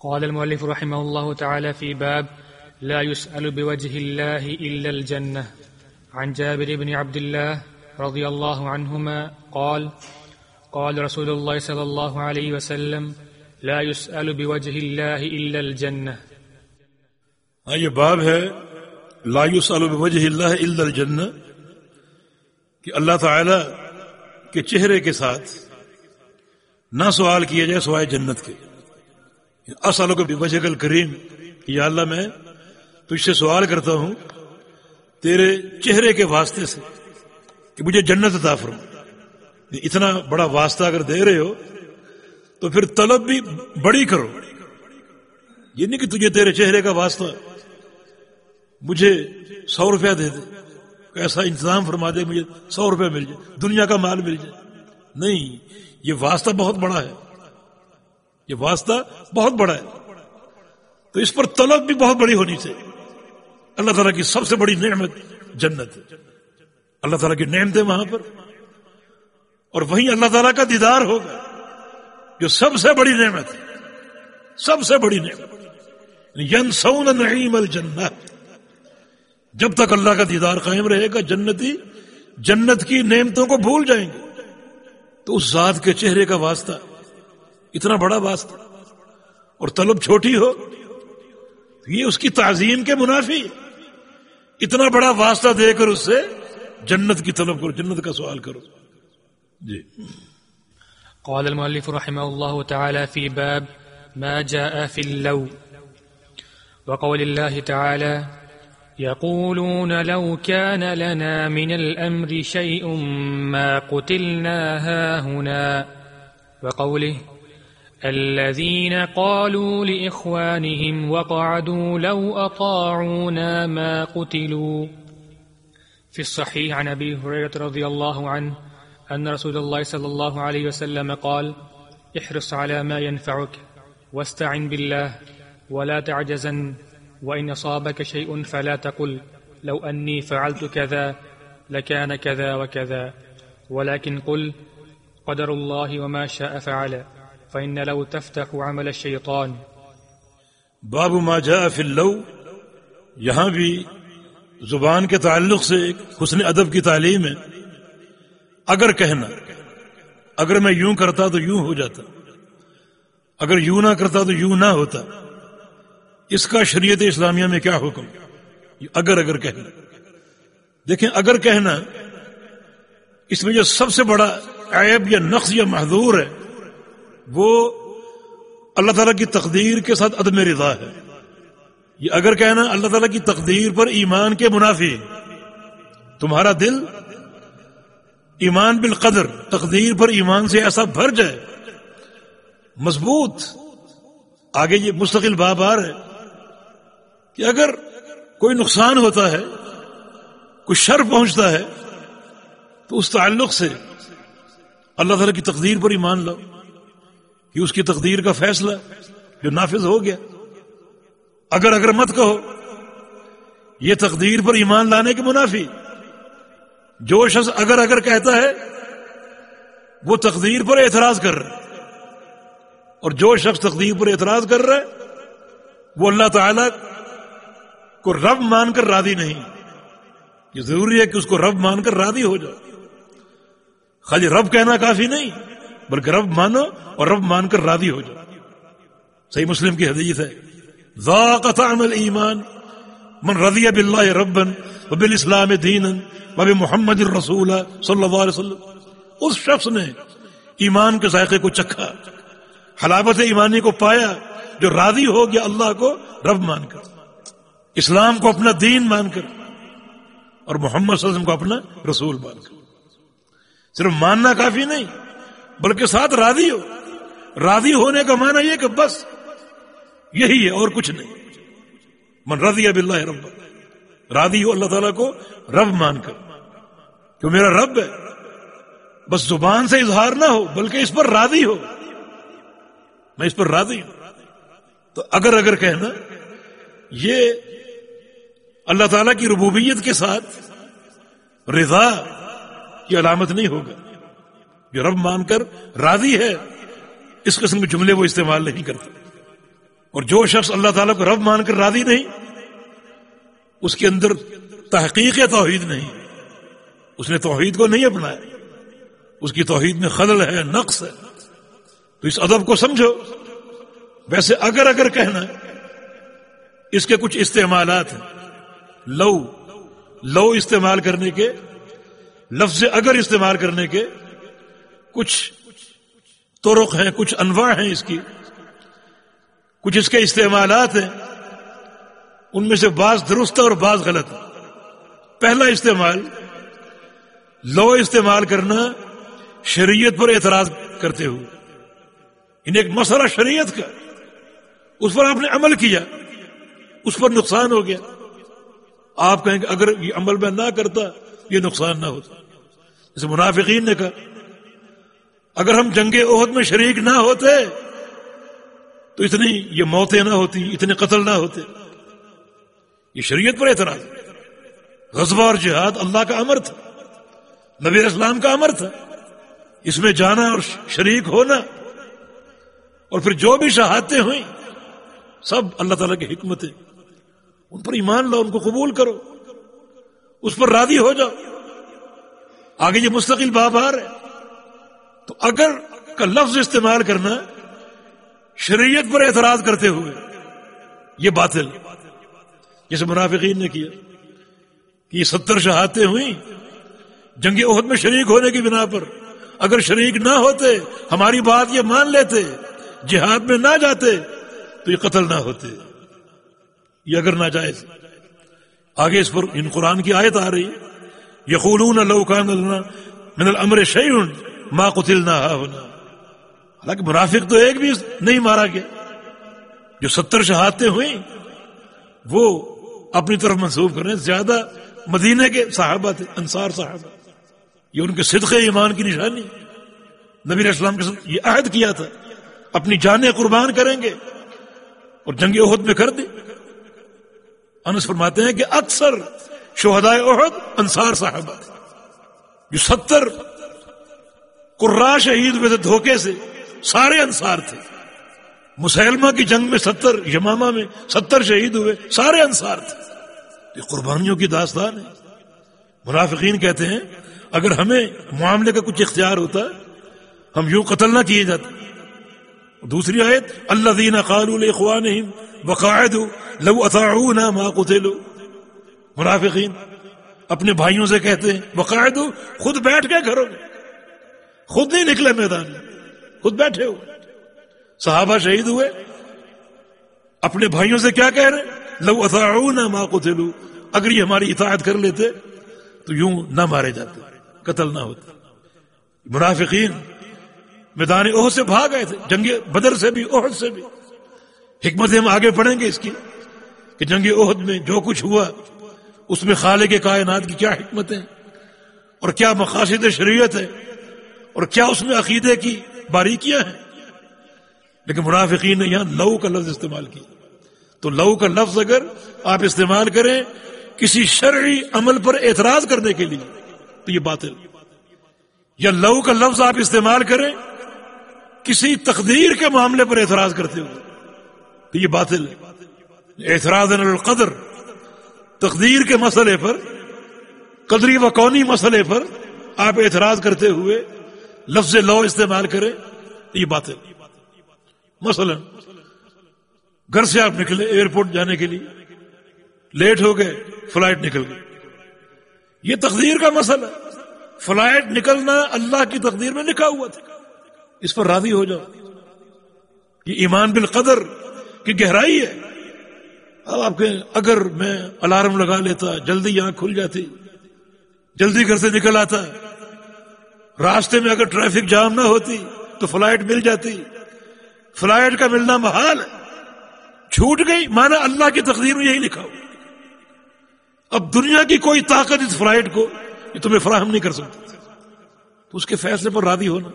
قال المؤلف رحمه الله تعالى في باب لا يسأل بوجه الله إلا الجنة. عن جابر بن عبد الله رضي الله عنهما قال قال رسول الله صلى الله عليه وسلم لا يسأل بوجه الله إلا الجنة. یہ باب ہے لا يسأل بوجه الله إلا الجنہ کہ اللہ تعالی کے چہرے کے ساتھ نہ سوال کیا جائے سوائے جنت کے۔ اصل کو بوجہ کریم یا اللہ میں تجھ سے سوال کرتا ہوں، تیرے چہرے کے واسطے سے کہ مجھے جنت عطا فرما۔ اتنا بڑا واسطہ اگر دے رہے ہو، تو پھر طلب بھی بڑی کرو۔ یہ نہیں کہ تجھے تیرے چہرے کا واسطہ مجھے سو روپیہ دے دے، ایسا انتظام فرما دے، مجھے سو روپیہ مل جائے، دنیا کا مال مل جائے۔ نہیں، یہ واسطہ بہت بڑا ہے۔ یہ واسطہ بہت بڑا ہے۔ تو اس پر طلب بھی بہت بڑی ہونی چاہیے۔ اللہ تعالیٰ کی سب سے بڑی نعمت جنت ہے۔ اللہ تعالیٰ کی نعمتیں وہاں پر۔ اور وہیں اللہ تعالیٰ کا دیدار ہوگا، جو سب سے بڑی نعمت ہے۔ سب سے بڑی نعمت۔ ین سون نعیم الجنت جب تک اللہ کا دیدار قائم رہے گا، جنتی، جنت کی نعمتوں کو بھول جائیں گے۔ تو اس ذات کے چہرے کا واسطہ اتنا بڑا واسطہ اور طلب چھوٹی ہو۔ یہ اس کی تعظیم کے منافی۔ اتنا بڑا واسطہ دے کر اس سے جنت کی طلب کرو، جنت کا سوال کرو۔ جی۔ قال المؤلف رحمه الله تعالى في باب ما جاء في اللو۔ وقول الله تعالى يقولون لو كان لنا من الأمر شيء ما قتلنا هاهنا۔ وقوله الذين قالوا لإخوانهم وقعدوا لو أطاعونا ما قتلوا. في الصحيح عن أبي هريرة رضي الله عنه أن رسول الله صلى الله عليه وسلم قال احرص على ما ينفعك واستعن بالله ولا تعجزن وإن أصابك شيء فلا تقل لو أني فعلت كذا لكان كذا وكذا ولكن قل قدر الله وما شاء فعل. فإن لو تفتح عمل الشيطان. باب ما جاء في اللو. یہاں بھی زبان کے تعلق سے ایک حسن ادب کی تعلیم ہے. اگر کہنا، اگر میں یوں کرتا تو یوں ہو جاتا. اگر یوں نہ کرتا تو یوں نہ ہوتا. اس کا شریعت اسلامیہ میں کیا حکم؟ اگر اگر کہنا. دیکھیں، اگر کہنا، اس میں جو سب سے بڑا عیب یا نقص یا محدور ہے وہ اللہ تعالیٰ کی تقدیر کے ساتھ عدم رضا ہے۔ یہ اگر کہنا اللہ تعالیٰ کی تقدیر پر ایمان کے منافی تمہارا دل ایمان بالقدر، تقدیر پر ایمان سے ایسا بھر جائے۔ مضبوط۔ آگے یہ مستقل باب آ ہے کہ اگر کوئی نقصان ہوتا ہے، کوئی شر پہنچتا ہے، تو اس تعلق سے اللہ تعالیٰ کی تقدیر پر ایمان لاؤ۔ کہ اس کی تقدیر کا فیصلہ جو نافذ ہو گیا۔ اگر اگر مت کہو، یہ تقدیر پر ایمان لانے کے منافی۔ جو شخص اگر اگر کہتا ہے، وہ تقدیر پر اعتراض کر رہا ہے۔ اور جو شخص تقدیر پر اعتراض کر رہا ہے، وہ اللہ تعالی کو رب مان کر راضی نہیں۔ یہ ضروری ہے کہ اس کو رب مان کر راضی ہو جائے۔ خالی رب کہنا کافی نہیں۔ بلکہ رب مانو اور رب مان کر راضی ہو جائے صحیح مسلم کی حدیث ہے۔ ذاقت عمل ایمان من رضی باللہ ربن وبالاسلام دینا وب محمد الرسول صلی اللہ علیہ وسلم۔ اس شخص نے ایمان کے ذائقے کو چکھا، حلاوت ایمانی کو پایا جو راضی ہو گیا اللہ کو رب مان کر۔ اسلام کو اپنا دین مان کر اور محمد صلی اللہ علیہ وسلم کو اپنا رسول مان کر۔ صرف ماننا کافی نہیں بلکہ ساتھ راضی ہو۔ راضی ہونے کا معنی یہ کہ بس یہی ہے اور کچھ نہیں۔ من رضی اب اللہ رب۔ راضی ہو اللہ تعالیٰ کو رب مان کر۔ کہ میرا رب ہے۔ بس زبان سے اظہار نہ ہو، بلکہ اس پر راضی ہو۔ میں اس پر راضی ہوں۔ تو اگر اگر کہنا، یہ اللہ تعالی کی ربوبیت کے ساتھ رضا کی علامت نہیں ہوگا۔ جو رب مان کر راضی ہے، اس قسم کے جملے وہ استعمال نہیں کرتا۔ اور جو شخص اللہ تعالیٰ کو رب مان کر راضی نہیں، اس کے اندر تحقیق توحید نہیں۔ اس نے توحید کو نہیں اپنایا، اس کی توحید میں خلل ہے، نقص ہے۔ تو اس ادب کو سمجھو۔ ویسے اگر اگر کہنا اس کے کچھ استعمالات ہیں۔ لو لو استعمال کرنے کے، لفظ اگر استعمال کرنے کے کچھ طرق ہیں، کچھ انواع ہیں اس کی۔ کچھ اس کے استعمالات ہیں۔ ان میں سے بعض درست اور بعض غلط۔ پہلا استعمال، لو استعمال کرنا، شریعت پر اعتراض کرتے ہوئے انہیں ایک مسئلہ شریعت کا۔ اس پر آپ نے عمل کیا۔ اس پر نقصان ہو گیا۔ آپ کہیں کہ اگر یہ عمل میں نہ کرتا، یہ نقصان نہ ہوتا۔ جیسے منافقین نے کہا اگر ہم جنگ عہد میں شریک نہ ہوتے، تو اتنی یہ موتیں نہ ہوتی، اتنے قتل نہ ہوتے۔ یہ شریعت پر اعتراض۔ غزبہ اور جہاد اللہ کا امر تھا، نبی اسلام کا امر تھا۔ اس میں جانا اور شریک ہونا۔ اور پھر جو بھی شہادتیں ہوئیں، سب اللہ تعالیٰ کی حکمتیں۔ ان پر ایمان لاؤ، ان کو قبول کرو۔ اس پر راضی ہو جاؤ۔ آگے یہ مستقل بابار ہے۔ تو اگر کا لفظ استعمال کرنا شریعت پر اعتراض کرتے ہوئے یہ باطل جیسے منافقین نے کیا کہ یہ ستر شہادتیں ہوئیں جنگ عہد میں شریک ہونے کی بنا پر۔ اگر شریک نہ ہوتے، ہماری بات یہ مان لیتے، جہاد میں نہ جاتے، تو یہ قتل نہ ہوتے۔ یہ اگر نہ جائے آگے اس پر ان قرآن کی آیت آ رہی یقولون من الامر شیون ما قتل نہ ہونا حالانکہ منافق تو ایک بھی نہیں مارا گیا۔ جو ستر شہادتیں ہوئیں، وہ اپنی طرف منسوخ کریں زیادہ مدینے کے صحابہ تھے، انصار صاحبہ یہ ان کے صدقے ایمان کی نشانی نبی اسلام کے ساتھ یہ عہد کیا تھا۔ اپنی جانیں قربان کریں گے اور جنگ عہد میں کر دیں۔ انس فرماتے ہیں کہ اکثر شہدائے عہد انصار صاحبہ جو ستر قرا شہید ہوئے تھے دھوکے سے، سارے انصار تھے۔ مسلمہ کی جنگ میں ستر، یمامہ میں ستر شہید ہوئے، سارے انصار تھے۔ یہ قربانیوں کی داستان ہے۔ منافقین کہتے ہیں، اگر ہمیں معاملے کا کچھ اختیار ہوتا، ہم یوں قتل نہ کیے جاتے۔ دوسری آیت اللہ دین قالوا اخوان بقاعد لو اطاعونا ما قتلوا۔ منافقین اپنے بھائیوں سے کہتے ہیں بقاعد خود بیٹھ کے گھروں میں۔ خود نہیں نکلے میدان میں۔ خود بیٹھے ہوئے۔ صحابہ شہید ہوئے۔ اپنے بھائیوں سے کیا کہہ رہے لو اطاعونا ما قتلوا۔ اگر یہ ہماری اطاعت کر لیتے تو یوں نہ مارے جاتے۔ قتل نہ ہوتا منافقین میدان عہد سے بھاگ گئے تھے۔ جنگ بدر سے بھی عہد سے بھی۔ حکمت ہم آگے پڑھیں گے اس کی کہ جنگ عہد میں جو کچھ ہوا، اس میں خالق کے کائنات کی کیا حکمت ہے اور کیا مقاصد شریعت ہے۔ اور کیا اس میں عقیدے کی باریکیاں ہیں؟ لیکن منافقین نے یہاں لو کا لفظ استعمال کیا۔ تو لو کا لفظ اگر آپ استعمال کریں کسی شرعی عمل پر اعتراض کرنے کے لیے، تو یہ باطل۔ یا لو کا لفظ آپ استعمال کریں کسی تقدیر کے معاملے پر اعتراض کرتے ہوئے، تو یہ باطل۔ اعتراض القدر، تقدیر کے مسئلے پر، قدری و قونی مسئلے پر آپ اعتراض کرتے ہوئے لفظ لو استعمال کریں تو یہ باطل مثلا، گھر سے آپ نکلے ایئرپورٹ جانے کے لیے، لیٹ ہو گئے، فلائٹ نکل گئی۔ یہ تقدیر کا مسئلہ فلائٹ نکلنا اللہ کی تقدیر میں لکھا ہوا تھا۔ اس پر راضی ہو جاؤ۔ یہ ایمان بالقدر کی گہرائی ہے۔ اب آپ کے اگر میں الارم لگا لیتا، جلدی یہاں کھل جاتی، جلدی گھر سے نکل آتا راستے میں اگر ٹریفک جام نہ ہوتی تو فلائٹ مل جاتی۔ فلائٹ کا ملنا محال ہے۔ چھوٹ گئی۔ مانا اللہ کی تقدیر میں یہی لکھا ہوا۔ اب دنیا کی کوئی طاقت اس فلائٹ کو یہ تمہیں فراہم نہیں کر سکتی۔ تو اس کے فیصلے پر راضی ہونا۔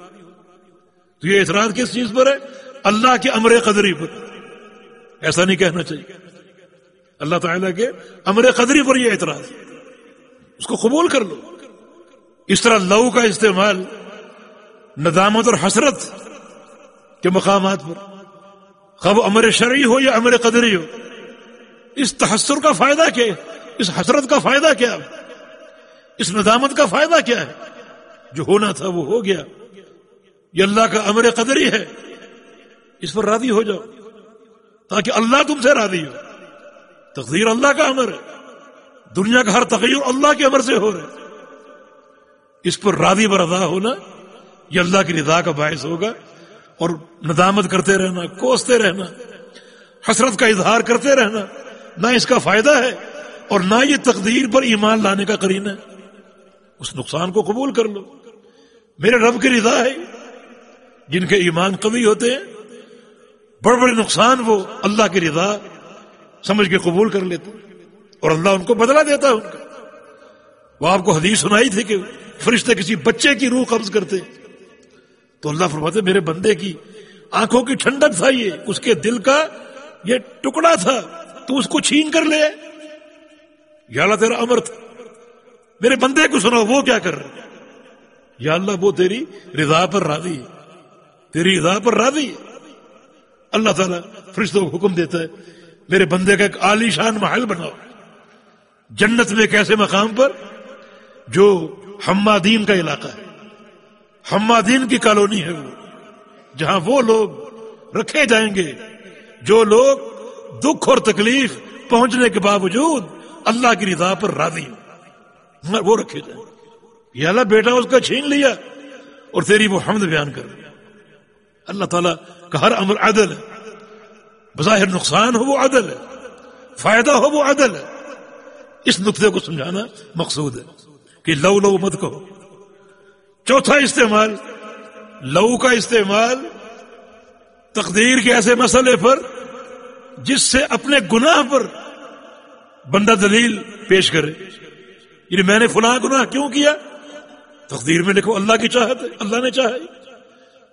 تو یہ اعتراض کس چیز پر ہے؟ اللہ کے امر قدری پر۔ ایسا نہیں کہنا چاہیے۔ اللہ تعالیٰ کے امر قدری پر یہ اعتراض۔ اس کو قبول کر لو۔ اس طرح لو کا استعمال، ندامت اور حسرت کے مقامات پر۔ خب امر شرعی ہو یا امر قدری ہو، اس تحسر کا فائدہ کیا ہے؟ اس حسرت کا فائدہ کیا اس ندامت کا فائدہ کیا ہے؟ جو ہونا تھا وہ ہو گیا۔ یہ اللہ کا امر قدری ہے۔ اس پر راضی ہو جاؤ، تاکہ اللہ تم سے راضی ہو۔ تقدیر اللہ کا امر ہے۔ دنیا کا ہر تغیر اللہ کے امر سے ہو رہا ہے۔ اس پر راضی بردا ہونا یہ اللہ کی رضا کا باعث ہوگا اور ندامت کرتے رہنا، کوستے رہنا، حسرت کا اظہار کرتے رہنا نہ اس کا فائدہ ہے اور نہ یہ تقدیر پر ایمان لانے کا کرین ہے۔ اس نقصان کو قبول کر لو۔ میرے رب کی رضا ہے۔ جن کے ایمان کمی ہوتے ہیں، بڑے بڑے نقصان وہ اللہ کی رضا سمجھ کے قبول کر لیتے اور اللہ ان کو بدلا دیتا ہے ان کا۔ وہ آپ کو حدیث سنائی تھی کہ فرشتے کسی بچے کی روح قبض کرتے۔ تو اللہ فرماتے، میرے بندے کی آنکھوں کی ٹھنڈک تھا یہ، اس کے دل کا یہ ٹکڑا تھا، تو اس کو چھین کر لے۔ یا اللہ، تیرا امر تھا۔ میرے بندے کو سنا وہ کیا کر رہے یا اللہ، وہ تیری رضا پر راضی ہے۔ تیری رضا پر راضی ہے۔ اللہ تعالیٰ فرشتوں کو حکم دیتا ہے، میرے بندے کا ایک عالی شان محل بناؤ۔ جنت میں ایک ایسے مقام پر جو حمادین کا علاقہ ہے۔ حمادین کی کالونی ہے وہ، جہاں وہ لوگ رکھے جائیں گے۔ جو لوگ دکھ اور تکلیف پہنچنے کے باوجود اللہ کی رضا پر راضی وہ رکھے جائیں۔ یہ اللہ بیٹا اس کا چھین لیا اور تیری وہ حمد بیان کر۔ دیا اللہ تعالیٰ کا ہر امر عدل ہے۔ بظاہر نقصان ہو وہ عدل ہے، فائدہ ہو وہ عدل ہے۔ اس نقطے کو سمجھانا مقصود ہے۔ کہ لو لو مت کہو چوتھا استعمال، لو کا استعمال تقدیر کے ایسے مسئلے پر جس سے اپنے گناہ پر بندہ دلیل پیش کرے۔ یعنی میں نے فلاں گناہ کیوں کیا؟ تقدیر میں لکھو اللہ کی چاہت ہے، اللہ نے چاہا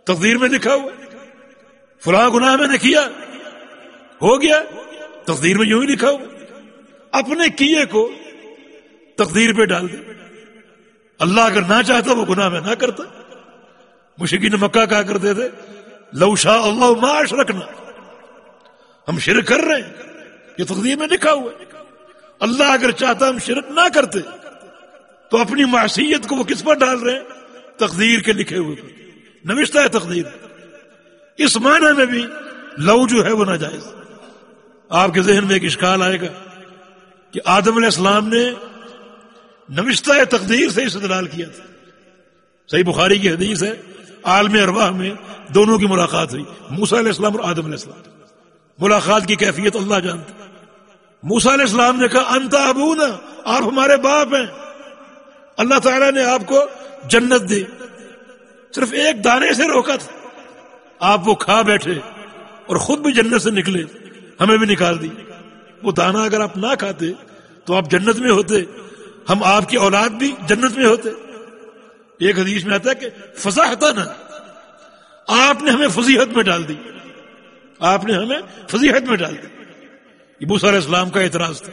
تقدیر میں لکھا ہوا فلاں گناہ میں نے کیا، ہو گیا۔ تقدیر میں یوں ہی لکھا ہوا اپنے کیے کو تقدیر پہ ڈال دے۔ اللہ اگر نہ چاہتا وہ گناہ میں نہ کرتا۔ مشکین مکہ کہا کرتے تھے لو شاہ اللہ معاش رکھنا ہم شرک کر رہے ہیں۔ یہ تقدیر میں لکھا ہوا ہے۔ اللہ اگر چاہتا ہم شرک نہ کرتے، تو اپنی معصیت کو وہ کس پر ڈال رہے ہیں؟ تقدیر کے لکھے ہوئے نوشتہ ہے تقدیر۔ اس معنی میں بھی لو جو ہے وہ ناجائز۔ آپ کے ذہن میں ایک اشکال آئے گا کہ آدم علیہ السلام نے نوشتہ تقدیر سے استدلال کیا تھا۔ صحیح بخاری کی حدیث ہے، عالم ارواح میں دونوں کی ملاقات ہوئی موسا علیہ السلام اور آدم علیہ السلام۔ ملاقات کی کیفیت اللہ جانتا موسا علیہ السلام نے کہا انتا ابونا، آپ ہمارے باپ ہیں۔ اللہ تعالیٰ نے آپ کو جنت دی۔ صرف ایک دانے سے روکا تھا۔ آپ وہ کھا بیٹھے اور خود بھی جنت سے نکلے، ہمیں بھی نکال دی۔ وہ دانا اگر آپ نہ کھاتے تو آپ جنت میں ہوتے۔ ہم آپ کی اولاد بھی جنت میں ہوتے ایک حدیث میں آتا ہے کہ فضاحت نا آپ نے ہمیں فضیحت میں ڈال دی آپ نے ہمیں فضیحت میں ڈال دی ابو علیہ السلام کا اعتراض تھا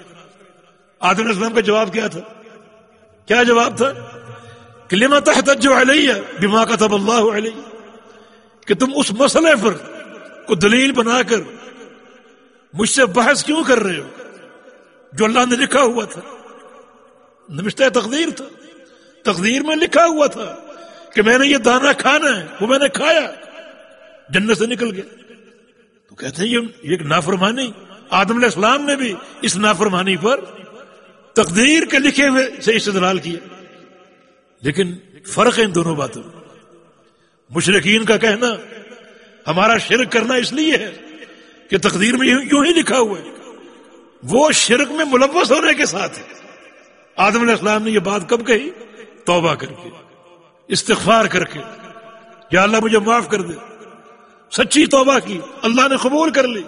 آدم علیہ السلام کا جواب کیا تھا کیا جواب تھا کہ لما تحتجو علیہ بما کتب اللہ علیہ کہ تم اس مسئلے پر کو دلیل بنا کر مجھ سے بحث کیوں کر رہے ہو جو اللہ نے لکھا ہوا تھا نمشتہ تقدیر تھا۔ تقدیر میں لکھا ہوا تھا کہ میں نے یہ دانا کھانا ہے، وہ میں نے کھایا۔ جنت سے نکل گیا۔ تو کہتے ہیں، یہ ایک نافرمانی۔ آدم علیہ السلام نے بھی اس نافرمانی پر تقدیر کے لکھے ہوئے سے استدلال کیا۔ لیکن فرق ہے ان دونوں باتوں۔ مشرقین کا کہنا، ہمارا شرک کرنا اس لیے ہے کہ تقدیر میں یوں ہی لکھا ہوا ہے۔ وہ شرک میں ملوث ہونے کے ساتھ ہے۔ آدم علیہ السلام نے یہ بات کب کہی؟ توبہ کر کے، استغفار کر کے، یا اللہ مجھے معاف کر دے۔ سچی توبہ کی، اللہ نے قبول کر لی۔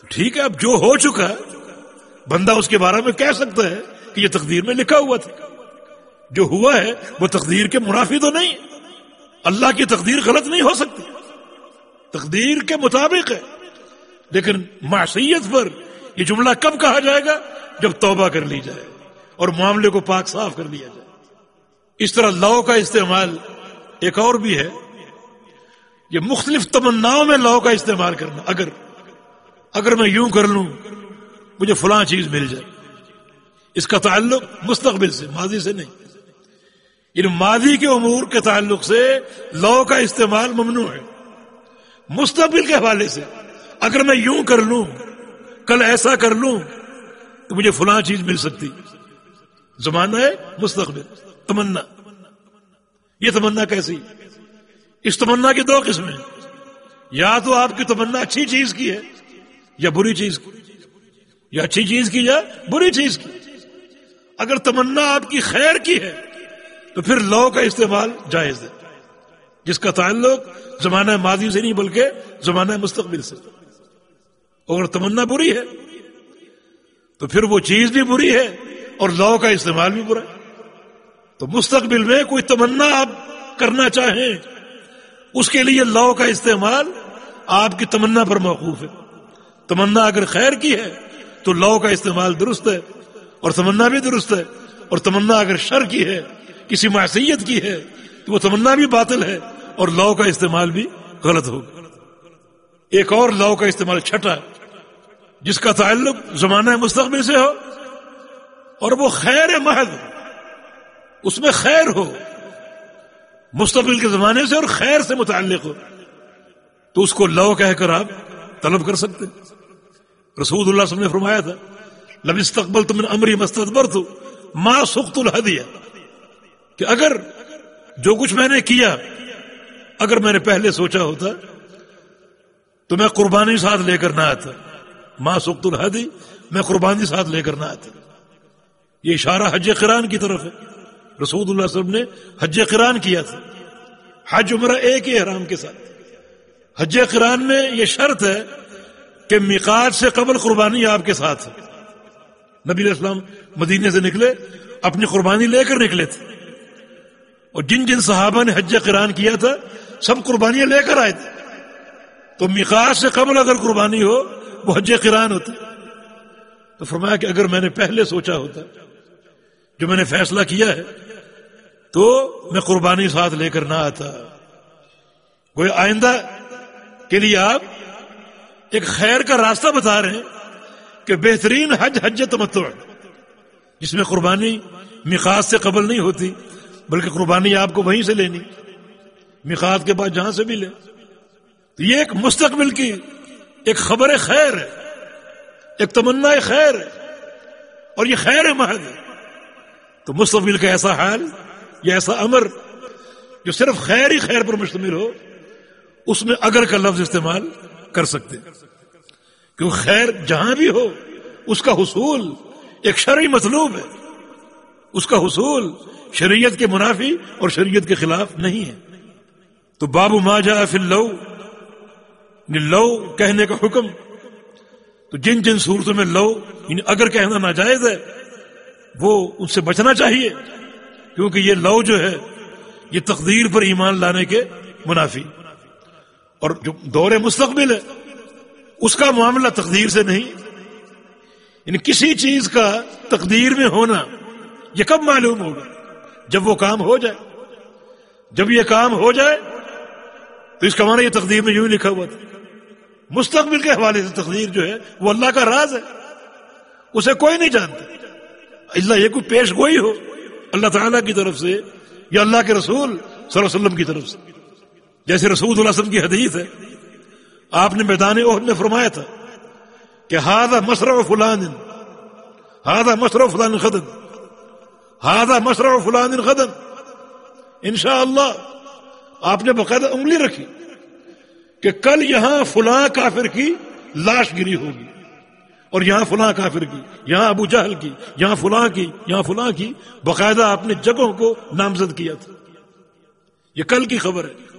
تو ٹھیک ہے، اب جو ہو چکا ہے، بندہ اس کے بارے میں کہہ سکتا ہے کہ یہ تقدیر میں لکھا ہوا تھا۔ جو ہوا ہے، وہ تقدیر کے منافی تو نہیں۔ اللہ کی تقدیر غلط نہیں ہو سکتی۔ تقدیر کے مطابق ہے۔ لیکن معصیت پر یہ جملہ کب کہا جائے گا؟ جب توبہ کر لی جائے۔ اور معاملے کو پاک صاف کر لیا جائے۔ اس طرح لو کا استعمال ایک اور بھی ہے۔ یہ مختلف تمناؤں میں لو کا استعمال کرنا۔ اگر اگر میں یوں کر لوں، مجھے فلاں چیز مل جائے۔ اس کا تعلق مستقبل سے، ماضی سے نہیں۔ ان یعنی ماضی کے امور کے تعلق سے لو کا استعمال ممنوع ہے۔ مستقبل کے حوالے سے، اگر میں یوں کر لوں، کل ایسا کر لوں، تو مجھے فلاں چیز مل سکتی۔ زمانہ ہے مستقبل۔ تمنا۔ یہ تمنا کیسی؟ اس تمنا کی دو قسمیں یا تو آپ کی تمنا اچھی چیز کی ہے یا بری چیز کی۔ یا اچھی چیز کی یا بری چیز کی۔ اگر تمنا آپ کی خیر کی ہے، تو پھر لو کا استعمال جائز ہے۔ جس کا تعلق زمانہ ماضی سے نہیں، بلکہ زمانہ مستقبل سے۔ اگر تمنا بری ہے، تو پھر وہ چیز بھی بری ہے اور لو کا استعمال بھی برا ہے۔ تو مستقبل میں کوئی تمنا آپ کرنا چاہیں، اس کے لیے لو کا استعمال آپ کی تمنا پر موقوف ہے۔ تمنا اگر خیر کی ہے، تو لو کا استعمال درست ہے اور تمنا بھی درست ہے۔ اور تمنا اگر شر کی ہے، کسی معصیت کی ہے، تو وہ تمنا بھی باطل ہے اور لو کا استعمال بھی غلط ہوگا۔ ایک اور لو کا استعمال چھٹا، جس کا تعلق زمانہ مستقبل سے ہو اور وہ خیر محض اس میں خیر ہو مستقبل کے زمانے سے اور خیر سے متعلق ہو۔ تو اس کو لو کہہ کر آپ طلب کر سکتے رسول اللہ صلی اللہ علیہ وسلم نے فرمایا تھا لب استقبل تم نے امری مستقبر تو ماں سخت الحدیہ کہ اگر جو کچھ میں نے کیا، اگر میں نے پہلے سوچا ہوتا، تو میں قربانی ساتھ لے کر نہ آتا۔ ماں سخت الحدی میں قربانی ساتھ لے کر نہ آتا۔ یہ اشارہ حج قرآن کی طرف ہے۔ رسول اللہ صلی اللہ علیہ وسلم نے حج قرآن کیا تھا۔ حج عمرہ ایک ہی احرام کے ساتھ۔ حج قرآن میں یہ شرط ہے کہ مقاد سے قبل قربانی آپ کے ساتھ ہے۔ نبی علیہ السلام مدینے سے نکلے، اپنی قربانی لے کر نکلے تھے۔ اور جن جن صحابہ نے حج قرآن کیا تھا، سب قربانیاں لے کر آئے تھے۔ تو مقاد سے قبل اگر قربانی ہو، وہ حج قرآن ہوتا۔ تو فرمایا کہ اگر میں نے پہلے سوچا ہوتا جو میں نے فیصلہ کیا ہے، تو میں قربانی ساتھ لے کر نہ آتا۔ کوئی آئندہ کے لیے آپ ایک خیر کا راستہ بتا رہے ہیں کہ بہترین حج حج تمتو جس میں قربانی مقاص سے قبل نہیں ہوتی، بلکہ قربانی آپ کو وہیں سے لینی مقاص کے بعد جہاں سے بھی لے۔ تو یہ ایک مستقبل کی ایک خبر خیر ہے، ایک تمنا خیر ہے، اور یہ خیر محض ہے۔ تو مستقبل کا ایسا حال یا ایسا امر جو صرف خیر ہی خیر پر مشتمل ہو، اس میں اگر کا لفظ استعمال کر سکتے کیوں خیر جہاں بھی ہو، اس کا حصول ایک شرعی مطلوب ہے۔ اس کا حصول شریعت کے منافی اور شریعت کے خلاف نہیں ہے۔ تو بابو ما جا لو یعنی لو کہنے کا حکم۔ تو جن جن صورتوں میں لو یعنی اگر کہنا ناجائز ہے وہ ان سے بچنا چاہیے۔ کیونکہ یہ لو جو ہے، یہ تقدیر پر ایمان لانے کے منافی۔ اور جو دور مستقبل ہے، اس کا معاملہ تقدیر سے نہیں۔ یعنی کسی چیز کا تقدیر میں ہونا، یہ کب معلوم ہوگا؟ جب وہ کام ہو جائے۔ جب یہ کام ہو جائے، تو اس کا معنی یہ تقدیر میں یوں لکھا ہوا تھا۔ مستقبل کے حوالے سے تقدیر جو ہے، وہ اللہ کا راز ہے۔ اسے کوئی نہیں جانتا۔ اللہ یہ کوئی پیش گوئی ہو اللہ تعالیٰ کی طرف سے یا اللہ کے رسول صلی اللہ علیہ وسلم کی طرف سے؟ جیسے رسول اللہ علیہ وسلم کی حدیث ہے، آپ نے میدان عہد میں فرمایا تھا کہ ہادہ مسر فلان ہادہ مسر فلان خدم ہادہ مسر فلان خدم ان شاء اللہ آپ نے باقاعدہ انگلی رکھی کہ کل یہاں فلاں کافر کی لاش گری ہوگی۔ اور یہاں فلاں کافر کی، یہاں ابو جہل کی، یہاں فلاں کی، یہاں فلاں کی، باقاعدہ آپ نے جگہوں کو نامزد کیا تھا۔ یہ کل کی خبر ہے۔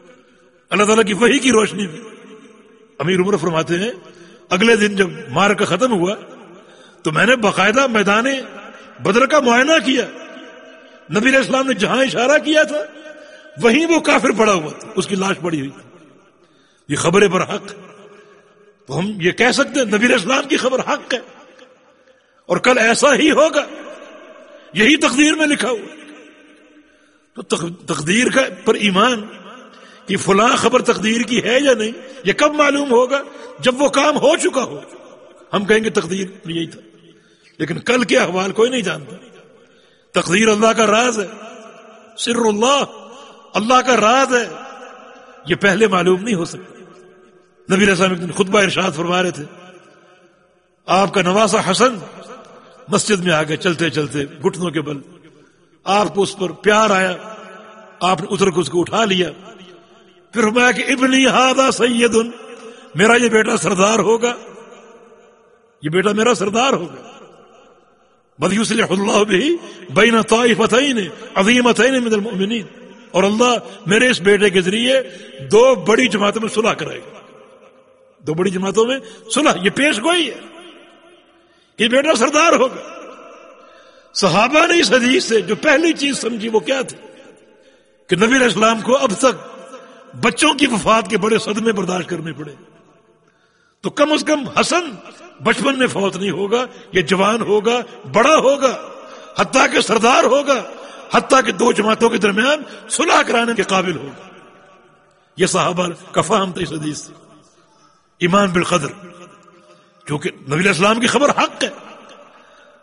اللہ تعالیٰ کی وہی کی روشنی میں امیر عمر فرماتے ہیں، اگلے دن جب مار کا ختم ہوا، تو میں نے باقاعدہ میدان بدر کا معائنہ کیا۔ نبی علیہ السلام نے جہاں اشارہ کیا تھا، وہیں وہ کافر پڑا ہوا تھا، اس کی لاش پڑی ہوئی تھی۔ یہ خبریں پر حق تو ہم یہ کہہ سکتے ہیں نبی علیہ السلام کی خبر حق ہے۔ اور کل ایسا ہی ہوگا۔ یہی تقدیر میں لکھا ہوا تو تقدیر کا پر ایمان کہ فلاں خبر تقدیر کی ہے یا نہیں، یہ کب معلوم ہوگا؟ جب وہ کام ہو چکا ہو۔ ہم کہیں گے تقدیر یہی تھا۔ لیکن کل کے احوال کوئی نہیں جانتا۔ تقدیر اللہ کا راز ہے۔ سر اللہ اللہ کا راز ہے۔ یہ پہلے معلوم نہیں ہو سکتا۔ نبی السلام خطبہ ارشاد فرما رہے تھے۔ آپ کا نواسا حسن مسجد میں آ گئے چلتے چلتے گٹنوں کے بل۔ آپ کو اس پر پیار آیا۔ آپ نے اتر کو اس کو اٹھا لیا۔ پھر فرمایا کہ ابنی ہادا سید، میرا یہ بیٹا سردار ہوگا۔ یہ بیٹا میرا سردار ہوگا۔ بدیوس اللہ بھی بین طائفتین عظیمتین من المؤمنین۔ اور اللہ میرے اس بیٹے کے ذریعے دو بڑی جماعتوں میں صلح کرائے گا۔ دو بڑی جماعتوں میں صلح یہ پیش گوئی ہے یہ بیٹا سردار ہوگا۔ صحابہ نے اس حدیث سے جو پہلی چیز سمجھی وہ کیا تھی؟ کہ نبی علیہ السلام کو اب تک بچوں کی وفات کے بڑے صدمے برداشت کرنے پڑے۔ تو کم از کم حسن بچپن میں فوت نہیں ہوگا یہ جوان ہوگا، بڑا ہوگا، حتیٰ کہ سردار ہوگا، حتیٰ کہ دو جماعتوں کے درمیان صلح کرانے کے قابل ہوگا۔ یہ صحابہ کا فہم تھا اس حدیث سے۔ ایمان بالقدر کیونکہ نبی علیہ السلام کی خبر حق ہے۔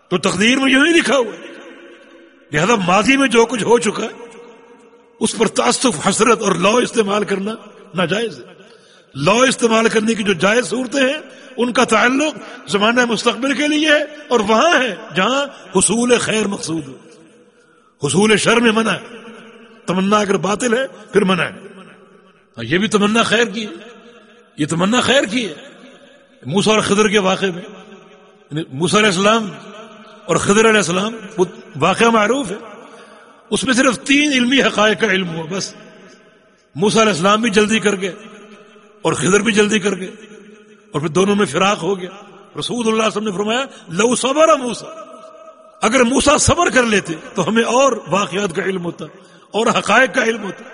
تو تقدیر میں یوں نہیں لکھا ہوا لہذا ماضی میں جو کچھ ہو چکا اس پر تعصف حسرت اور لا استعمال کرنا ناجائز ہے۔ لا استعمال کرنے کی جو جائز صورتیں ہیں، ان کا تعلق زمانہ مستقبل کے لیے ہے اور وہاں ہے، جہاں حصول خیر مقصود ہو۔ حصول شر میں منع ہے۔ تمنا اگر باطل ہے، پھر منع ہے۔ ہاں، یہ بھی تمنا خیر کی ہے۔ یہ تمنا خیر کی ہے۔ موسا اور خضر کے واقعے میں۔ یعنی موسا علیہ السلام اور خضر علیہ السلام واقعہ معروف ہے۔ اس میں صرف تین علمی حقائق کا علم ہوا، بس۔ موسا علیہ السلام بھی جلدی کر گئے اور خضر بھی جلدی کر گئے اور پھر دونوں میں فراق ہو گیا۔ رسول اللہ وسلم نے فرمایا، لو صبر موسا اگر موسا صبر کر لیتے تو ہمیں اور واقعات کا علم ہوتا اور حقائق کا علم ہوتا۔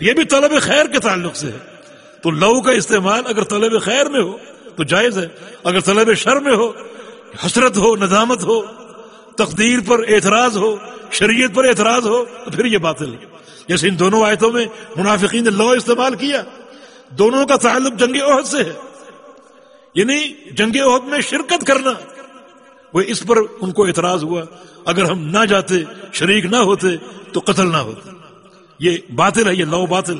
یہ بھی طلب خیر کے تعلق سے ہے۔ تو لو کا استعمال اگر طلب خیر میں ہو، تو جائز ہے۔ اگر طلب شر میں ہو، حسرت ہو، ندامت ہو، تقدیر پر اعتراض ہو، شریعت پر اعتراض ہو، تو پھر یہ باطل ہے۔ جیسے ان دونوں آیتوں میں منافقین نے لو استعمال کیا، دونوں کا تعلق جنگ عہد سے ہے۔ یعنی جنگ عہد میں شرکت کرنا، وہ اس پر ان کو اعتراض ہوا۔ اگر ہم نہ جاتے، شریک نہ ہوتے، تو قتل نہ ہوتے یہ باطل ہے، یہ لو باطل۔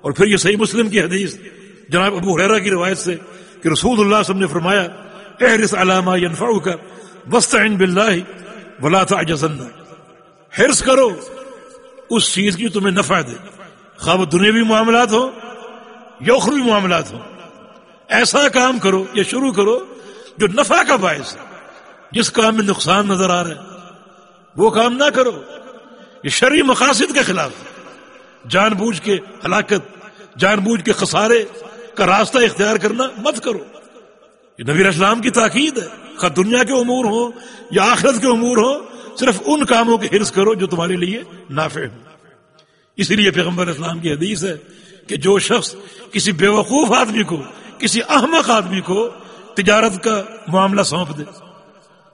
اور پھر یہ صحیح مسلم کی حدیث جناب ابو حریرہ کی روایت سے کہ رسول اللہ صلی اللہ علیہ وسلم نے فرمایا احرس علامہ ينفعك واستعن بالله ولا تعجزن۔ حرص کرو، اس چیز کی تمہیں نفع دے۔ خواب دنیاوی معاملات ہو یا اخروی معاملات ہو ایسا کام کرو یا شروع کرو جو نفع کا باعث ہے۔ جس کام میں نقصان نظر آ رہا ہے، وہ کام نہ کرو، یہ شرعی مقاصد کے خلاف جان بوجھ کے ہلاکت، جان بوجھ کے خسارے کا راستہ اختیار کرنا مت کرو۔ یہ نبی اسلام کی تاکید ہے۔ خواہ دنیا کے امور ہو یا آخرت کے امور ہو صرف ان کاموں کے حرص کرو جو تمہارے لیے نافع ہو اسی لیے پیغمبر اسلام کی حدیث ہے کہ جو شخص کسی بیوقوف آدمی کو، کسی احمق آدمی کو تجارت کا معاملہ سونپ دے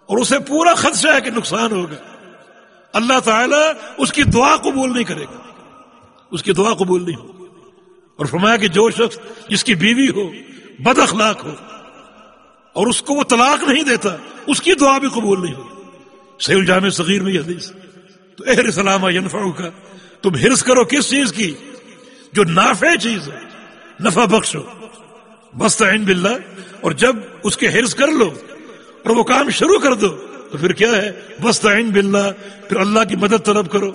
اور اسے پورا خدشہ ہے کہ نقصان ہوگا، اللہ تعالیٰ اس کی دعا قبول نہیں کرے گا۔ اس کی دعا قبول نہیں ہوگی اور فرمایا کہ جو شخص جس کی بیوی ہو، بد اخلاق ہو، اور اس کو وہ طلاق نہیں دیتا، اس کی دعا بھی قبول نہیں ہوگی سی الجام صغیر میں یہ حدیث۔ تو اہر سلامہ ینفع کا تم ہرس کرو کس چیز کی؟ جو نافع چیز ہے، نفع بخش ہو۔ بس باللہ، اور جب اس کے ہرس کر لو، اور وہ کام شروع کر دو، تو پھر کیا ہے؟ بس باللہ، پھر اللہ کی مدد طلب کرو۔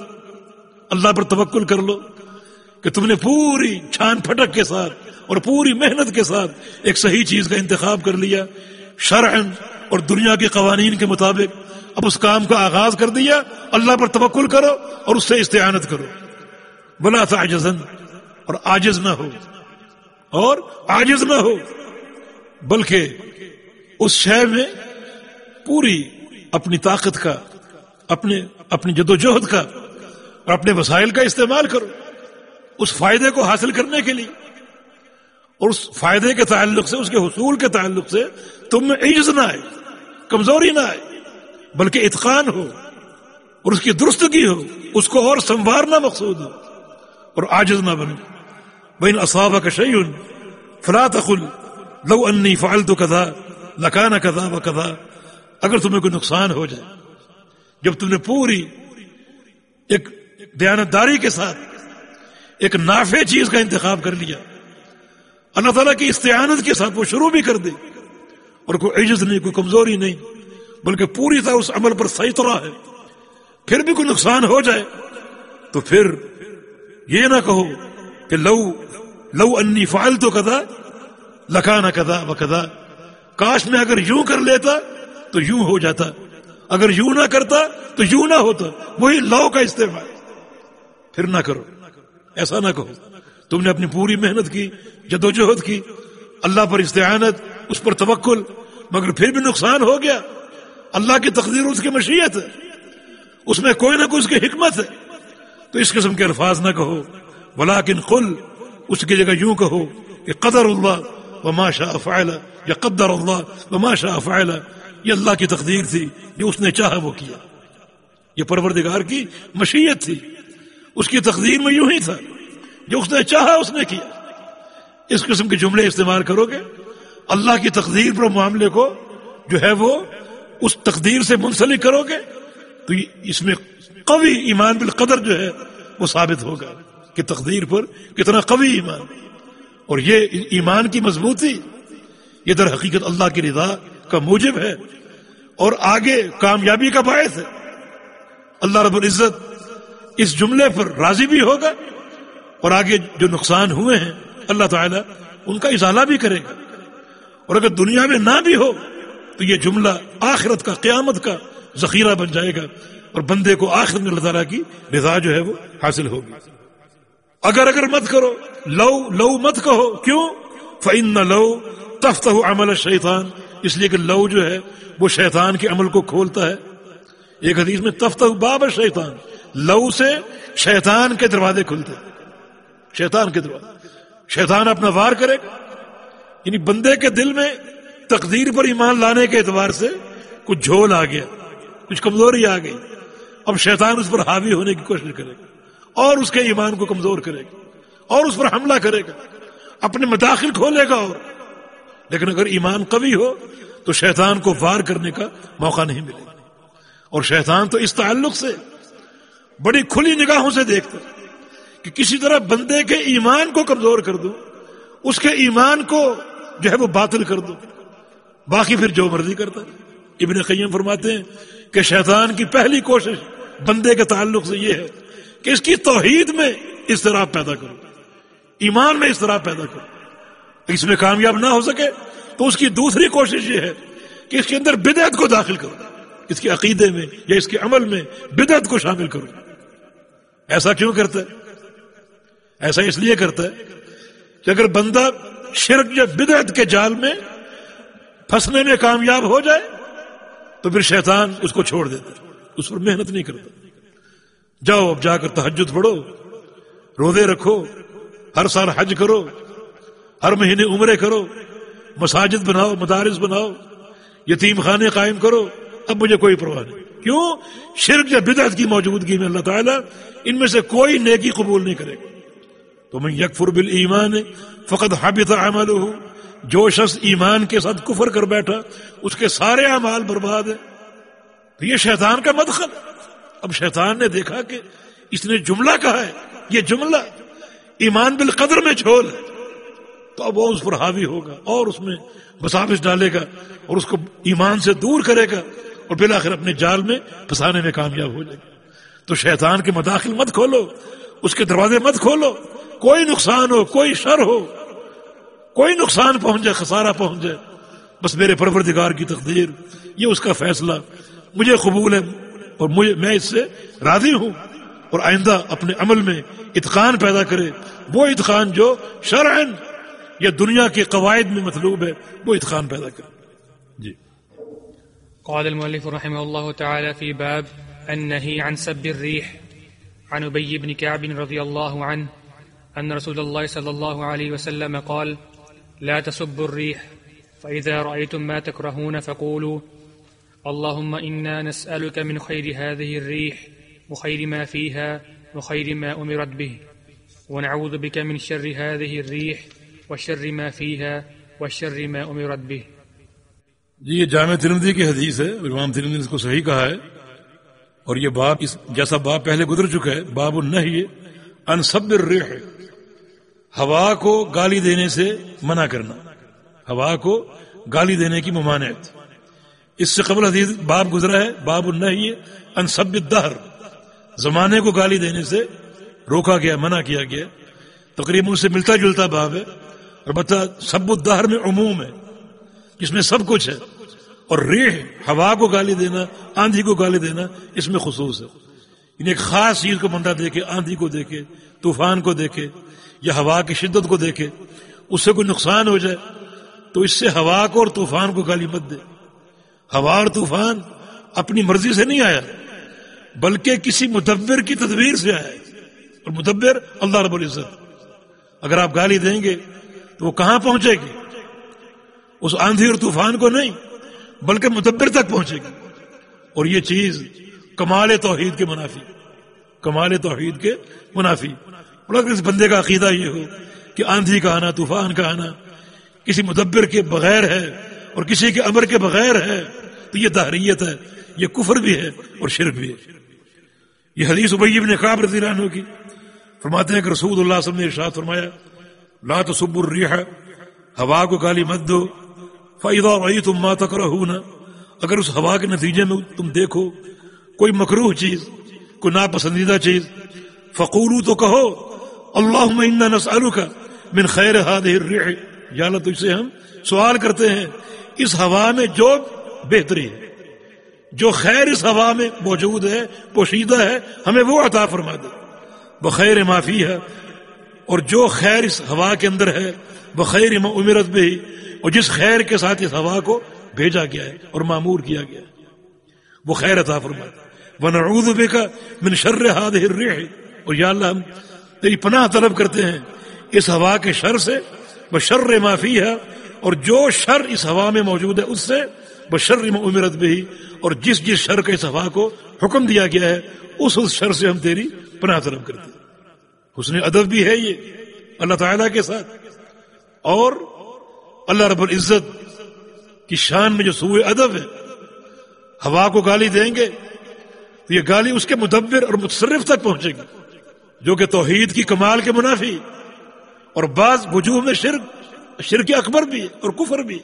اللہ پر توکل کر لو۔ کہ تم نے پوری چھان پھٹک کے ساتھ اور پوری محنت کے ساتھ ایک صحیح چیز کا انتخاب کر لیا شرعن اور دنیا کے قوانین کے مطابق۔ اب اس کام کا آغاز کر دیا، اللہ پر توکل کرو اور اس سے استعانت کرو۔ بلا تعجزن، اور آجز نہ ہو۔ اور آجز نہ ہو، بلکہ اس شہر میں پوری اپنی طاقت کا، اپنے، اپنی جدوجہد کا اور اپنے وسائل کا استعمال کرو۔ اس فائدے کو حاصل کرنے کے لیے اور اس فائدے کے تعلق سے، اس کے حصول کے تعلق سے تم میں عجز نہ آئے، کمزوری نہ آئے، بلکہ اتقان ہو اور اس کی درستگی ہو، اس کو اور سنوارنا مقصود ہو اور آجز نہ بنے۔ بین اصاب کا شعین فلا تقل لو انی فعلت کذا لکانا کذا و کذا اگر تمہیں کوئی نقصان ہو جائے، جب تم نے پوری ایک دیانتداری کے ساتھ ایک نافع چیز کا انتخاب کر لیا۔ اللہ تعالیٰ کی استعانت کے ساتھ وہ شروع بھی کر دے۔ اور کوئی عجز نہیں، کوئی کمزوری نہیں، بلکہ پوری طرح اس عمل پر صحیح طرح ہے۔ پھر بھی کوئی نقصان ہو جائے، تو پھر یہ نہ کہو کہ لو لو انی فعل تو کدا لکھانا کدا و کدا کاش میں اگر یوں کر لیتا تو یوں ہو جاتا۔ اگر یوں نہ کرتا تو یوں نہ ہوتا۔ وہی لو کا استعمال۔ پھر نہ کرو۔ ایسا نہ کہو۔ تم نے اپنی پوری محنت کی، جدوجہد کی۔ اللہ پر استعانت، اس پر توکل، مگر پھر بھی نقصان ہو گیا۔ اللہ کی تقدیر اس کی مشیت۔ ہے اس میں کوئی نہ کوئی اس کی حکمت۔ ہے تو اس قسم کے الفاظ نہ کہو۔ ولیکن قل، اس کی جگہ یوں کہو کہ قدر اللہ وما شاء فعل، یا قدر اللہ وما شاء فعل۔ یہ اللہ کی تقدیر تھی، جو اس نے چاہا وہ کیا۔ یہ پروردگار کی مشیت تھی۔ اس کی تقدیر میں یوں ہی تھا، جو اس نے چاہا اس نے کیا۔ اس قسم کے جملے استعمال کرو گے، اللہ کی تقدیر پر معاملے کو جو ہے وہ اس تقدیر سے منسلک کرو گے، تو اس میں قوی ایمان بالقدر جو ہے وہ ثابت ہوگا کہ تقدیر پر کتنا قوی ایمان۔ اور یہ ایمان کی مضبوطی، یہ در حقیقت اللہ کی رضا کا موجب ہے۔ اور آگے کامیابی کا باعث ہے۔ اللہ رب العزت اس جملے پر راضی بھی ہوگا اور آگے جو نقصان ہوئے ہیں، اللہ تعالیٰ ان کا ازالہ بھی کرے گا۔ اور اگر دنیا میں نہ بھی ہو، تو یہ جملہ آخرت کا، قیامت کا ذخیرہ بن جائے گا اور بندے کو آخرت میں اللہ تعالیٰ کی رضا جو ہے وہ حاصل ہوگی۔ اگر اگر مت کرو، لو لو مت کہو۔ کیوں؟ فعن نہ لو تفت عمل شیطان اس لیے کہ لو جو ہے، وہ شیطان کے عمل کو کھولتا ہے۔ ایک حدیث میں تفت باب شیطان لو سے شیطان کے دروازے کھلتے شیطان کے دروازے۔ شیطان اپنا وار کرے گا۔ یعنی بندے کے دل میں تقدیر پر ایمان لانے کے اعتبار سے کچھ جھول آ گیا، کچھ کمزوری آ گئی۔ اب شیطان اس پر حاوی ہونے کی کوشش کرے گا اور اس کے ایمان کو کمزور کرے گا اور اس پر حملہ کرے گا۔ اپنے مداخل کھولے گا اور۔ لیکن اگر ایمان قوی ہو تو شیطان کو وار کرنے کا موقع نہیں ملے گا۔ اور شیطان تو اس تعلق سے بڑی کھلی نگاہوں سے دیکھتا کہ کسی طرح بندے کے ایمان کو کمزور کر دو اس کے ایمان کو جو ہے وہ باطل کر دو باقی پھر جو مرضی کرتا۔ ابن قیم فرماتے ہیں کہ شیطان کی پہلی کوشش بندے کے تعلق سے یہ ہے کہ اس کی توحید میں اضطراب پیدا کرو۔ ایمان میں اضطراب پیدا کرو۔ اس میں کامیاب نہ ہو سکے تو اس کی دوسری کوشش یہ ہے کہ اس کے اندر بدعت کو داخل کرو۔ اس کے عقیدے میں یا اس کے عمل میں بدعت کو شامل کرو۔ ایسا کیوں کرتا ہے؟ ایسا اس لیے کرتا ہے کہ اگر بندہ شرک یا بدعت کے جال میں پھنسنے میں کامیاب ہو جائے، تو پھر شیطان اس کو چھوڑ دیتا اس پر محنت نہیں کرتا۔ جاؤ اب جا کر تحجد پڑھو، روزے رکھو، ہر سال حج کرو، ہر مہینے عمرے کرو، مساجد بناؤ، مدارس بناؤ، یتیم خانے قائم کرو، اب مجھے کوئی پرواہ نہیں۔ کیوں؟ شرک یا بدعت کی موجودگی میں اللہ تعالیٰ ان میں سے کوئی نیکی قبول نہیں کرے گا۔ تو میں یکفر بل ایمان فقط حابط عمل ہوں جو شخص ایمان کے ساتھ کفر کر بیٹھا، اس کے سارے اعمال برباد ہیں۔ تو یہ شیطان کا مدخل۔ اب شیطان نے دیکھا کہ اس نے جملہ کہا ہے، یہ جملہ ایمان بالقدر میں چھول ہے۔ تو اب وہ اس پر حاوی ہوگا اور اس میں بسابش ڈالے گا اور اس کو ایمان سے دور کرے گا۔ اور بالآخر اپنے جال میں پھنسانے میں کامیاب ہو جائے۔ تو شیطان کے مداخل مت کھولو، اس کے دروازے مت کھولو۔ کوئی نقصان ہو، کوئی شر ہو، کوئی نقصان پہنچ جائے خسارہ پہنچ جائے بس میرے پروردگار کی تقدیر، یہ اس کا فیصلہ۔ مجھے قبول ہے اور مجھے میں اس سے راضی ہوں۔ اور آئندہ اپنے عمل میں اتقان پیدا کرے۔ وہ اتقان جو شرعن یا دنیا کے قواعد میں مطلوب ہے، وہ اتقان پیدا کرے۔ قال المؤلف رحمه الله تعالى في باب النهي عن سب الريح عن أبي بن كعب رضي الله عنه أن رسول الله صلى الله عليه وسلم قال لا تسبوا الريح فإذا رأيتم ما تكرهون فقولوا اللهم إنا نسألك من خير هذه الريح وخير ما فيها وخير ما أمرت به ونعوذ بك من شر هذه الريح وشر ما فيها وشر ما أمرت به. جی یہ جامع ترمدی کی حدیث ہے امام ترمدی نے اس کو صحیح کہا ہے۔ اور یہ باب اس جیسا باب پہلے گزر چکا ہے، باب النہی ان سب الريح ہوا کو گالی دینے سے منع کرنا۔ ہوا کو گالی دینے کی ممانعت۔ اس سے قبل حدیث باب گزرا ہے، باب النہی ان سب الدہر۔ زمانے کو گالی دینے سے روکا گیا، منع کیا گیا۔ تقریباً اس سے ملتا جلتا باب ہے، اور بتا سب الدہر میں عموم ہے۔ جس میں سب کچھ ہے۔ اور ریح ہوا کو گالی دینا، آندھی کو گالی دینا، اس میں خصوص ہے۔ یعنی ایک خاص چیز کو بندہ دیکھے آندھی کو دیکھے طوفان کو دیکھے یا ہوا کی شدت کو دیکھے اس سے کوئی نقصان ہو جائے، تو اس سے ہوا کو اور طوفان کو گالی مت دے۔ ہوا اور طوفان اپنی مرضی سے نہیں آیا، بلکہ کسی مدبر کی تدبیر سے آیا۔ اور مدبر اللہ رب العزت۔ اگر آپ گالی دیں گے تو وہ کہاں پہنچے گی؟ اس آندھی اور طوفان کو نہیں، بلکہ مدبر تک پہنچے گی۔ اور یہ چیز کمال توحید کے منافی، کمال توحید کے منافی۔ اور اگر اس بندے کا عقیدہ یہ ہو کہ آندھی کا آنا، طوفان کا آنا کسی مدبر کے بغیر ہے اور کسی کے امر کے بغیر ہے، تو یہ تحریت ہے، یہ کفر بھی ہے اور شرک بھی ہے۔ یہ حدیث ابیب نے قاب رضی اللہ عنہ کی۔ فرماتے ہیں کہ رسول اللہ صلی اللہ علیہ وسلم نے ارشاد فرمایا، لا تصب الریح ہوا کو گالی مت دو۔ فائدہ وہی تم ماں تک اگر اس ہوا کے نتیجے میں تم دیکھو، کوئی مکروح چیز، کوئی ناپسندیدہ چیز فقولو تو کہو اللہ نسالو کا من خیر الريح یا اللہ تجھ سے ہم سوال کرتے ہیں، اس ہوا میں جو بہتری ہے، جو خیر اس ہوا میں موجود ہے، پوشیدہ ہے، ہمیں وہ عطا فرما دے۔ بخیر معافی ہے اور جو خیر اس ہوا کے اندر ہے، بخیر عمرت بھی اور جس خیر کے ساتھ اس ہوا کو بھیجا گیا ہے اور معمور کیا گیا ہے۔ وہ خیر عطا فرما ونعوذ بک من شر هذه الريح اور یا اللہ، ہم تیری پناہ طلب کرتے ہیں اس ہوا کے شر سے۔ بشر ما فيها۔ اور جو شر اس ہوا میں موجود ہے، اس سے۔ بشر ما امرت به۔ اور جس جس شر کے اس ہوا کو حکم دیا گیا ہے، اس اس شر سے ہم تیری پناہ طلب کرتے ہیں۔ حسن ادب بھی ہے یہ اللہ تعالی کے ساتھ۔ اور اللہ رب العزت کی شان میں جو سوئے ادب ہے، ہوا کو گالی دیں گے، تو یہ گالی اس کے مدبر اور متصرف تک پہنچے گی، جو کہ توحید کی کمال کے منافی اور بعض وجوہ میں شرک شرک اکبر بھی اور کفر بھی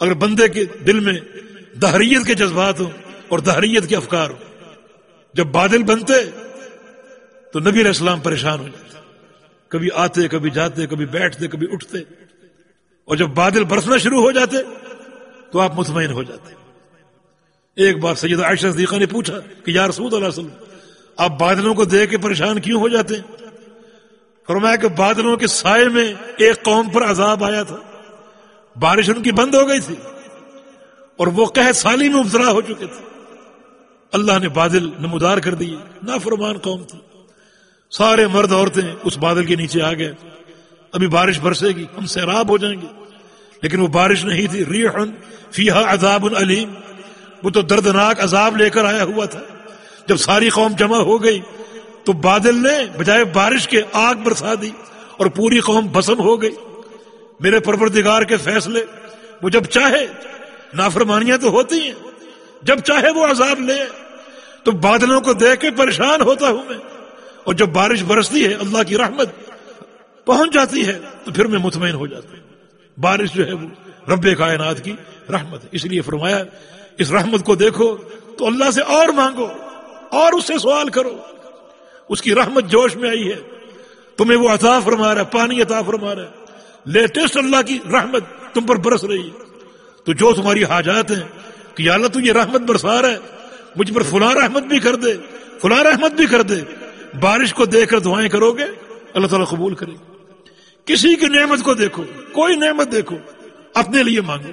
اگر بندے کے دل میں دہریت کے جذبات ہوں اور دہریت کے افکار ہوں، جب بادل بنتے تو نبی علیہ السلام پریشان ہو جاتے۔ کبھی آتے، کبھی جاتے، کبھی بیٹھتے، کبھی اٹھتے۔ اور جب بادل برسنا شروع ہو جاتے تو آپ مطمئن ہو جاتے ایک بار سید عائشہ صدیقہ نے پوچھا کہ یا رسول اللہ وسلم، آپ بادلوں کو دیکھ کے پریشان کیوں ہو جاتے ہیں؟ فرمایا کہ بادلوں کے سائے میں ایک قوم پر عذاب آیا تھا۔ بارش ان کی بند ہو گئی تھی اور وہ کہ سالی میں ابتلا ہو چکے تھے۔ اللہ نے بادل نمودار کر دیے۔ نافرمان قوم تھی۔ سارے مرد عورتیں اس بادل کے نیچے آ گئے۔ ابھی بارش برسے گی، ہم سیراب ہو جائیں گے۔ لیکن وہ بارش نہیں تھی، ریحن فیہا عذاب علیم وہ تو دردناک عذاب لے کر آیا ہوا تھا۔ جب ساری قوم جمع ہو گئی تو بادل نے بجائے بارش کے آگ برسا دی اور پوری قوم بسم ہو گئی۔ میرے پروردگار کے فیصلے، وہ جب چاہے نافرمانیاں تو ہوتی ہیں۔ جب چاہے وہ عذاب لے۔ تو بادلوں کو دیکھ کے پریشان ہوتا ہوں میں۔ اور جب بارش برستی ہے، اللہ کی رحمت پہنچ جاتی ہے تو پھر میں مطمئن ہو جاتا ہوں۔ بارش جو ہے وہ رب کائنات کی رحمت ہے۔ اس لیے فرمایا، اس رحمت کو دیکھو تو اللہ سے اور مانگو اور اس سے سوال کرو۔ اس کی رحمت جوش میں آئی ہے۔ تمہیں وہ عطا فرما رہا ہے، پانی عطا فرما رہا ہے۔ لیٹسٹ اللہ کی رحمت تم پر برس رہی ہے۔ تو جو تمہاری حاجات ہیں، کہ اللہ تو یہ رحمت برسا رہا ہے۔ مجھ پر فلاں رحمت بھی کر دے، فلاں رحمت بھی کر دے۔ بارش کو دیکھ کر دعائیں کرو گے، اللہ تعالیٰ قبول کرے۔ کسی کی نعمت کو دیکھو، کوئی نعمت دیکھو، اپنے لیے مانگو۔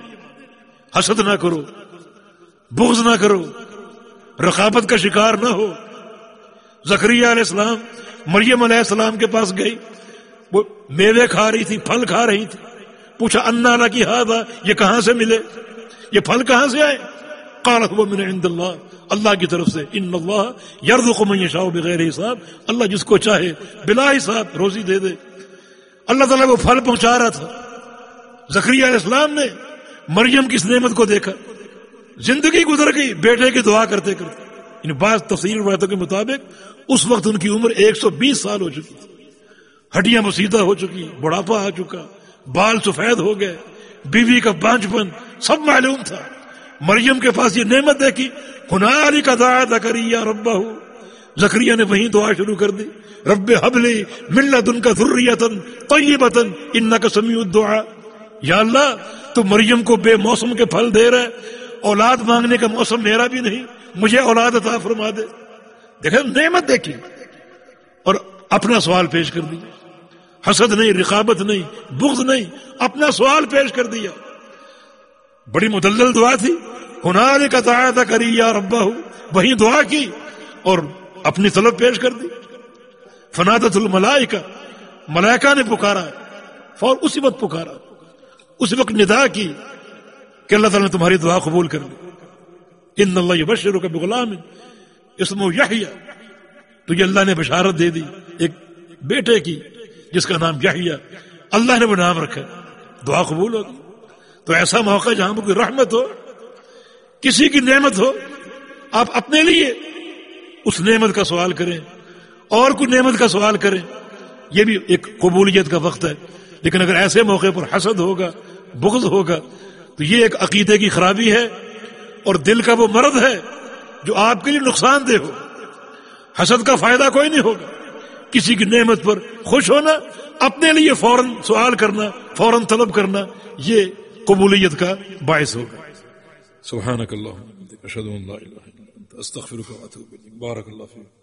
حسد نہ کرو، بغض نہ کرو، رقابت کا شکار نہ ہو۔ زکریہ علیہ السلام، مریم علیہ السلام کے پاس گئی۔ وہ میوے کھا رہی تھی، پھل کھا رہی تھی۔ پوچھا، انا کی ہاتھ یہ کہاں سے ملے؟ یہ پھل کہاں سے آئے؟ قالت وہ من عند اللہ اللہ کی طرف سے، ان اللہ یرد من شاہ بغیر حساب اللہ جس کو چاہے، بلا حساب روزی دے دے۔ اللہ تعالیٰ کو پھل پہنچا رہا تھا۔ زکریہ علیہ السلام نے مریم کی اس نعمت کو دیکھا۔ زندگی گزر گئی، بیٹے کی دعا کرتے کرتے۔ ان بعض تفصیل روایتوں کے مطابق اس وقت ان کی عمر ایک سو بیس سال ہو چکی۔ ہڈیاں مسیدہ ہو چکی، بڑھاپا آ چکا، بال سفید ہو گئے، بیوی کا بانچ پن سب معلوم تھا۔ مریم کے پاس یہ نعمت دیکھی ہناری کا دعا کری یا ربا ہو زکریہ نے وہیں دعا شروع کر دی، رب حبلی ملت ان کا ذریتن طیبتن ان کا سمیع الدعا یا اللہ، تو مریم کو بے موسم کے پھل دے رہا ہے، اولاد مانگنے کا موسم میرا بھی نہیں، مجھے اولاد عطا فرما دے۔ دیکھیں، نعمت دیکھی۔ اور اپنا سوال پیش کر دیا۔ حسد نہیں، رقابت نہیں، بغض نہیں، اپنا سوال پیش کر دیا۔ بڑی مدلل دعا تھی۔ ہنار کا تعداد کری یا ربا ہو وہی دعا کی۔ اور اپنی طلب پیش کر دی۔ فنادت الملائکہ، ملائکہ نے پکارا۔ فور اسی وقت پکارا۔ اس وقت ندا کی کہ اللہ تعالیٰ نے تمہاری دعا قبول کر لی۔ ان اللہ بشر کا بغلام اس میں یحییٰ تو یہ اللہ نے بشارت دے دی ایک بیٹے کی، جس کا نام یحییٰ اللہ نے وہ نام رکھا۔ دعا قبول ہوگی۔ تو ایسا موقع جہاں پر کوئی رحمت ہو، کسی کی نعمت ہو، آپ اپنے لیے اس نعمت کا سوال کریں اور کوئی نعمت کا سوال کریں، یہ بھی ایک قبولیت کا وقت ہے۔ لیکن اگر ایسے موقع پر حسد ہوگا، بغض ہوگا، تو یہ ایک عقیدے کی خرابی ہے اور دل کا وہ مرد ہے جو آپ کے لیے نقصان دہ ہو۔ حسد کا فائدہ کوئی نہیں ہوگا۔ کسی کی نعمت پر خوش ہونا، اپنے لیے فوراً سوال کرنا، فوراً طلب کرنا، یہ قبولیت کا باعث ہوگا۔ سبحانك اللهم أستغفرك وأتوب إليك. بارك الله فيك.